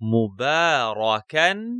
مباركا